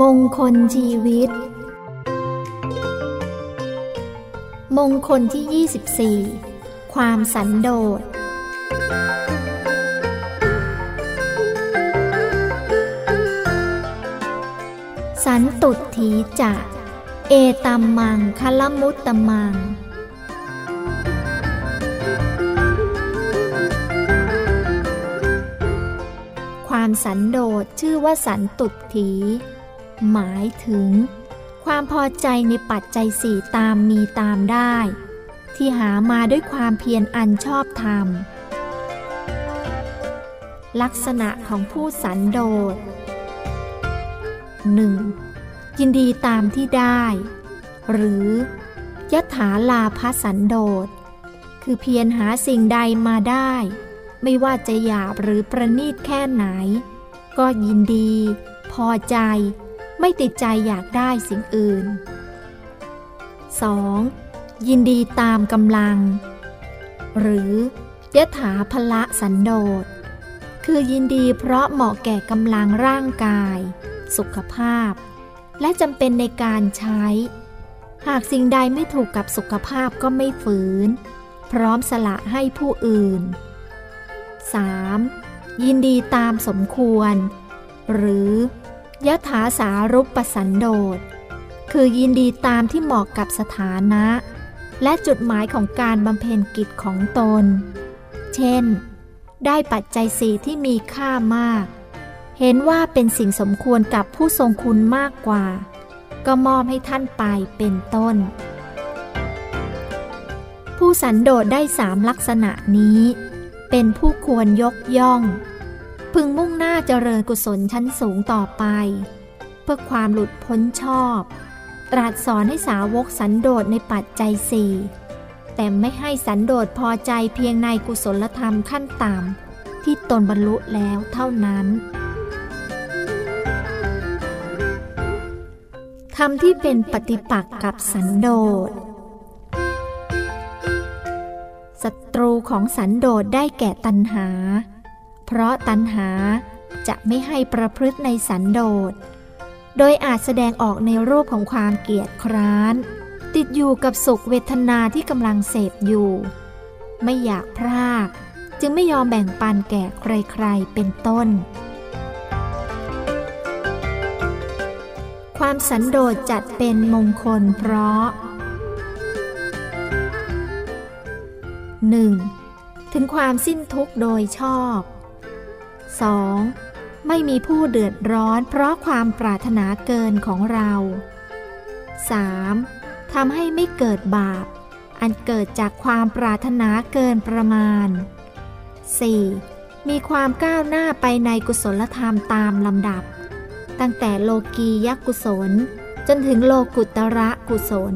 มงคลชีวิต มงคลที่ 24 ความสันโดษ สันตุถีจะเอตัมมังคลมุตตมัง ความสันโดษชื่อว่าสันตุถี หมายถึง ความพอใจในปัจจัยสี่ตามมีตามได้ ที่หามาด้วยความเพียรอันชอบธรรม ลักษณะของผู้สันโดษ 1. ยินดีตามที่ได้ หรือยะถาลาภสันโดษ คือเพียรหาสิ่งใดมาได้ ไม่ว่าจะหยาบหรือประณีตแค่ไหน ก็ยินดี พอใจ ไม่ติดใจอยากได้สิ่งอื่น 2. ยินดีตามกำลัง หรือยถาพละสันโดษ คือยินดีเพราะเหมาะแก่กำลังร่างกาย สุขภาพ และจำเป็นในการใช้ หากสิ่งใดไม่ถูกกับสุขภาพก็ไม่ฝืน พร้อมสละให้ผู้อื่น 3. ยินดีตามสมควร หรือ ยถาสารุปสันโดษ คือยินดีตามที่เหมาะกับสถานะ และจุดหมายของการบำเพ็ญกิจของตน เช่น ได้ปัจจัยสี่ที่มีค่ามาก เห็นว่าเป็นสิ่งสมควรกับผู้ทรงคุณมากกว่า ก็มอบให้ท่านไปเป็นต้น ผู้สันโดษได้สามลักษณะนี้ เป็นผู้ควรยกย่อง พึงมุ่งหน้าเจริญกุศลชั้นสูงต่อไป เพื่อความหลุดพ้นชอบ ตรัสสอนให้สาวกสันโดษในปัจจัยสี่แต่ไม่ให้สันโดษพอใจเพียงในกุศลธรรมขั้นต่ำที่ตนบรรลุแล้วเท่านั้นคำที่เป็นปฏิปักษ์กับสันโดษศัตรูของสันโดษได้แก่ตัณหา เพราะตัณหาจะไม่ให้ประพฤติในสันโดษ โดยอาจแสดงออกในรูปของความเกียดคร้าน ติดอยู่กับสุขเวทนาที่กำลังเสพอยู่ ไม่อยากพราก จึงไม่ยอมแบ่งปันแก่ใครๆเป็นต้น ความสันโดษจัดเป็นมงคลเพราะ 1. ถึงความสิ้นทุกข์โดยชอบ 2. ไม่มีผู้เดือดร้อนเพราะความปรารถนาเกินของเรา 3. ทำให้ไม่เกิดบาป อันเกิดจากความปรารถนาเกินประมาณ 4. มีความก้าวหน้าไปในกุศลธรรมตามลำดับ ตั้งแต่โลกียกุศล จนถึงโลกุตระกุศล